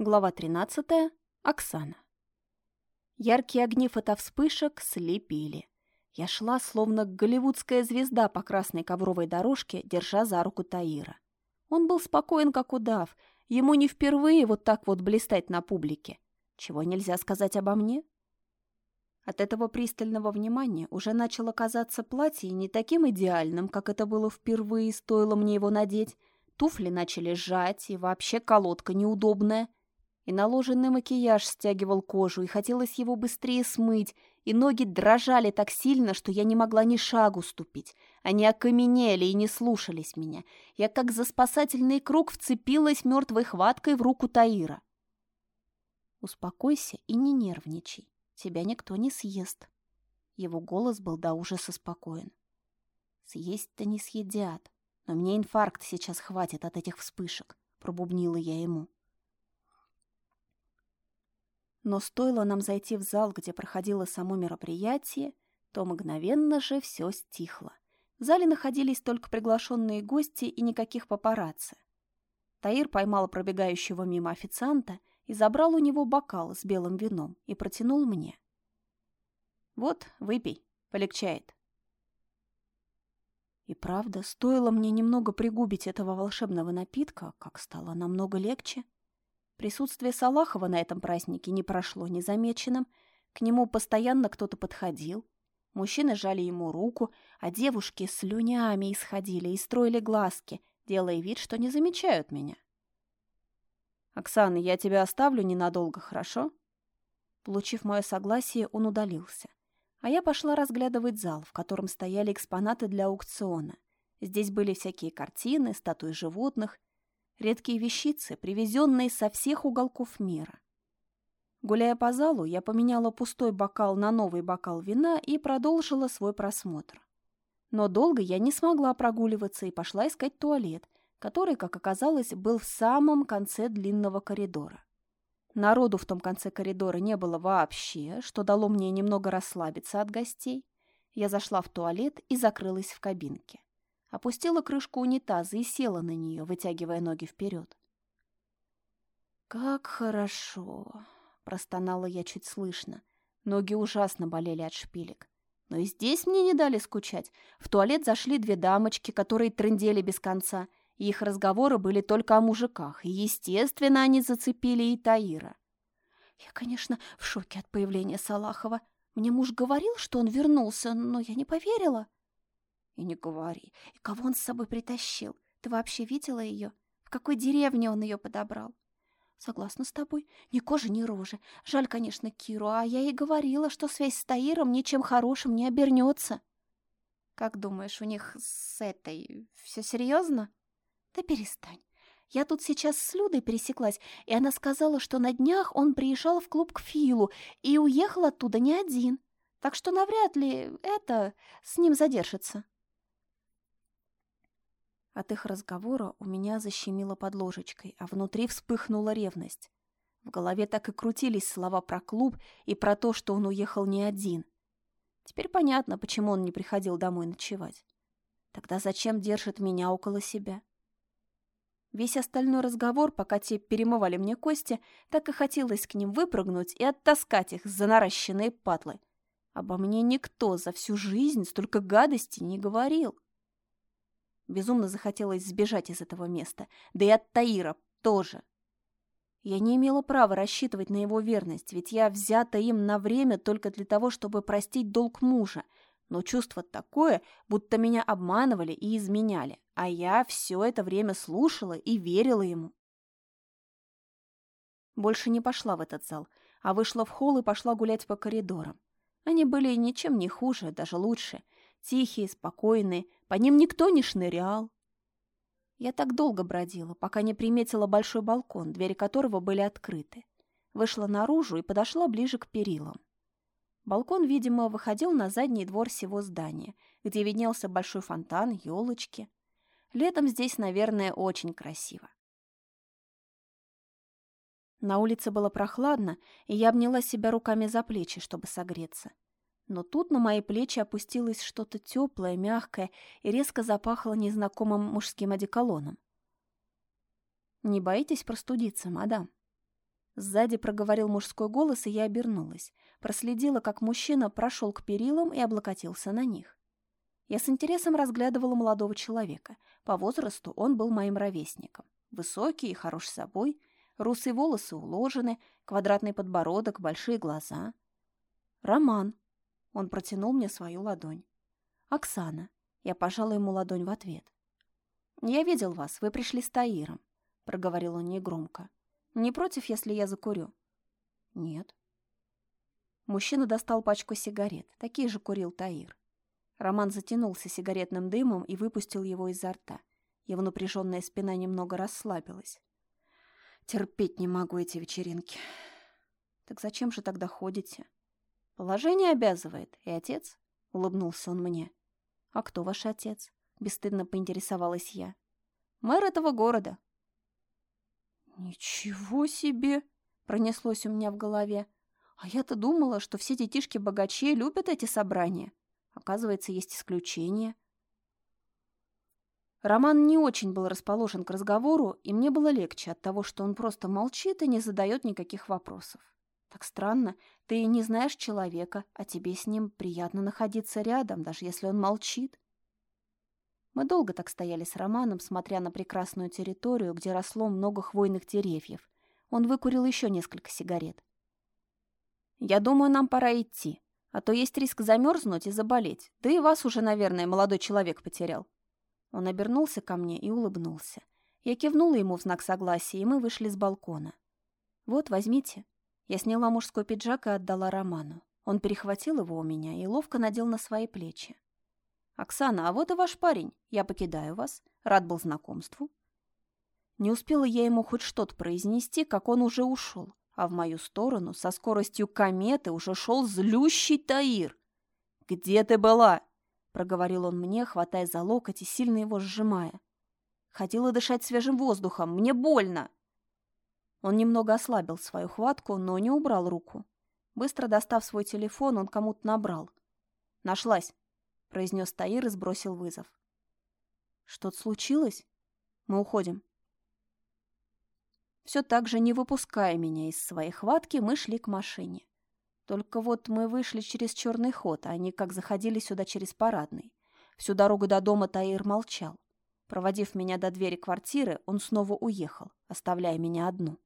Глава 13. Оксана. Яркие огни фотовспышек слепили. Я шла, словно голливудская звезда по красной ковровой дорожке, держа за руку Таира. Он был спокоен, как удав. Ему не впервые вот так вот блистать на публике. Чего нельзя сказать обо мне? От этого пристального внимания уже начало казаться платье не таким идеальным, как это было впервые, стоило мне его надеть. Туфли начали сжать, и вообще колодка неудобная — и наложенный макияж стягивал кожу, и хотелось его быстрее смыть, и ноги дрожали так сильно, что я не могла ни шагу ступить. Они окаменели и не слушались меня. Я как за спасательный круг вцепилась мертвой хваткой в руку Таира. «Успокойся и не нервничай. Тебя никто не съест». Его голос был до ужаса спокоен. «Съесть-то не съедят, но мне инфаркт сейчас хватит от этих вспышек», — пробубнила я ему. Но стоило нам зайти в зал, где проходило само мероприятие, то мгновенно же все стихло. В зале находились только приглашенные гости и никаких папарацци. Таир поймал пробегающего мимо официанта и забрал у него бокал с белым вином и протянул мне. «Вот, выпей, полегчает». И правда, стоило мне немного пригубить этого волшебного напитка, как стало намного легче. Присутствие Салахова на этом празднике не прошло незамеченным. К нему постоянно кто-то подходил. Мужчины жали ему руку, а девушки слюнями исходили и строили глазки, делая вид, что не замечают меня. «Оксана, я тебя оставлю ненадолго, хорошо?» Получив мое согласие, он удалился. А я пошла разглядывать зал, в котором стояли экспонаты для аукциона. Здесь были всякие картины, статуи животных редкие вещицы, привезенные со всех уголков мира. Гуляя по залу, я поменяла пустой бокал на новый бокал вина и продолжила свой просмотр. Но долго я не смогла прогуливаться и пошла искать туалет, который, как оказалось, был в самом конце длинного коридора. Народу в том конце коридора не было вообще, что дало мне немного расслабиться от гостей. Я зашла в туалет и закрылась в кабинке опустила крышку унитаза и села на нее, вытягивая ноги вперед. «Как хорошо!» — простонала я чуть слышно. Ноги ужасно болели от шпилек. Но и здесь мне не дали скучать. В туалет зашли две дамочки, которые трындели без конца, и их разговоры были только о мужиках, и, естественно, они зацепили и Таира. Я, конечно, в шоке от появления Салахова. Мне муж говорил, что он вернулся, но я не поверила. И не говори. И кого он с собой притащил? Ты вообще видела ее? В какой деревне он ее подобрал? Согласна с тобой. Ни кожи, ни рожи. Жаль, конечно, Киру, а я ей говорила, что связь с Таиром ничем хорошим не обернется. Как думаешь, у них с этой все серьезно? Да перестань. Я тут сейчас с Людой пересеклась, и она сказала, что на днях он приезжал в клуб к Филу и уехал оттуда не один. Так что навряд ли это с ним задержится. От их разговора у меня защемило под ложечкой, а внутри вспыхнула ревность. В голове так и крутились слова про клуб и про то, что он уехал не один. Теперь понятно, почему он не приходил домой ночевать. Тогда зачем держит меня около себя? Весь остальной разговор, пока те перемывали мне кости, так и хотелось к ним выпрыгнуть и оттаскать их за наращенные патлы. Обо мне никто за всю жизнь столько гадостей не говорил. Безумно захотелось сбежать из этого места. Да и от Таира тоже. Я не имела права рассчитывать на его верность, ведь я взята им на время только для того, чтобы простить долг мужа. Но чувство такое, будто меня обманывали и изменяли, а я все это время слушала и верила ему. Больше не пошла в этот зал, а вышла в холл и пошла гулять по коридорам. Они были ничем не хуже, даже лучше — Тихие, спокойные, по ним никто не шнырял. Я так долго бродила, пока не приметила большой балкон, двери которого были открыты. Вышла наружу и подошла ближе к перилам. Балкон, видимо, выходил на задний двор всего здания, где виднелся большой фонтан, елочки. Летом здесь, наверное, очень красиво. На улице было прохладно, и я обняла себя руками за плечи, чтобы согреться. Но тут на мои плечи опустилось что-то теплое, мягкое и резко запахло незнакомым мужским одеколоном. «Не боитесь простудиться, мадам?» Сзади проговорил мужской голос, и я обернулась. Проследила, как мужчина прошел к перилам и облокотился на них. Я с интересом разглядывала молодого человека. По возрасту он был моим ровесником. Высокий и хорош собой, русые волосы уложены, квадратный подбородок, большие глаза. «Роман». Он протянул мне свою ладонь. «Оксана». Я пожала ему ладонь в ответ. «Я видел вас, вы пришли с Таиром», — проговорил он негромко. «Не против, если я закурю?» «Нет». Мужчина достал пачку сигарет. Такие же курил Таир. Роман затянулся сигаретным дымом и выпустил его изо рта. Его напряженная спина немного расслабилась. «Терпеть не могу эти вечеринки». «Так зачем же тогда ходите?» «Положение обязывает. И отец?» — улыбнулся он мне. «А кто ваш отец?» — бесстыдно поинтересовалась я. «Мэр этого города». «Ничего себе!» — пронеслось у меня в голове. «А я-то думала, что все детишки богачей любят эти собрания. Оказывается, есть исключения». Роман не очень был расположен к разговору, и мне было легче от того, что он просто молчит и не задает никаких вопросов. Так странно, ты не знаешь человека, а тебе с ним приятно находиться рядом, даже если он молчит. Мы долго так стояли с Романом, смотря на прекрасную территорию, где росло много хвойных деревьев. Он выкурил еще несколько сигарет. «Я думаю, нам пора идти, а то есть риск замерзнуть и заболеть. Да и вас уже, наверное, молодой человек потерял». Он обернулся ко мне и улыбнулся. Я кивнула ему в знак согласия, и мы вышли с балкона. «Вот, возьмите». Я сняла мужской пиджак и отдала Роману. Он перехватил его у меня и ловко надел на свои плечи. «Оксана, а вот и ваш парень. Я покидаю вас. Рад был знакомству». Не успела я ему хоть что-то произнести, как он уже ушел, а в мою сторону со скоростью кометы уже шел злющий Таир. «Где ты была?» — проговорил он мне, хватая за локоть и сильно его сжимая. Хотела дышать свежим воздухом. Мне больно!» Он немного ослабил свою хватку, но не убрал руку. Быстро достав свой телефон, он кому-то набрал. «Нашлась», — произнес Таир и сбросил вызов. «Что-то случилось? Мы уходим». Все так же, не выпуская меня из своей хватки, мы шли к машине. Только вот мы вышли через черный ход, а они как заходили сюда через парадный. Всю дорогу до дома Таир молчал. Проводив меня до двери квартиры, он снова уехал, оставляя меня одну.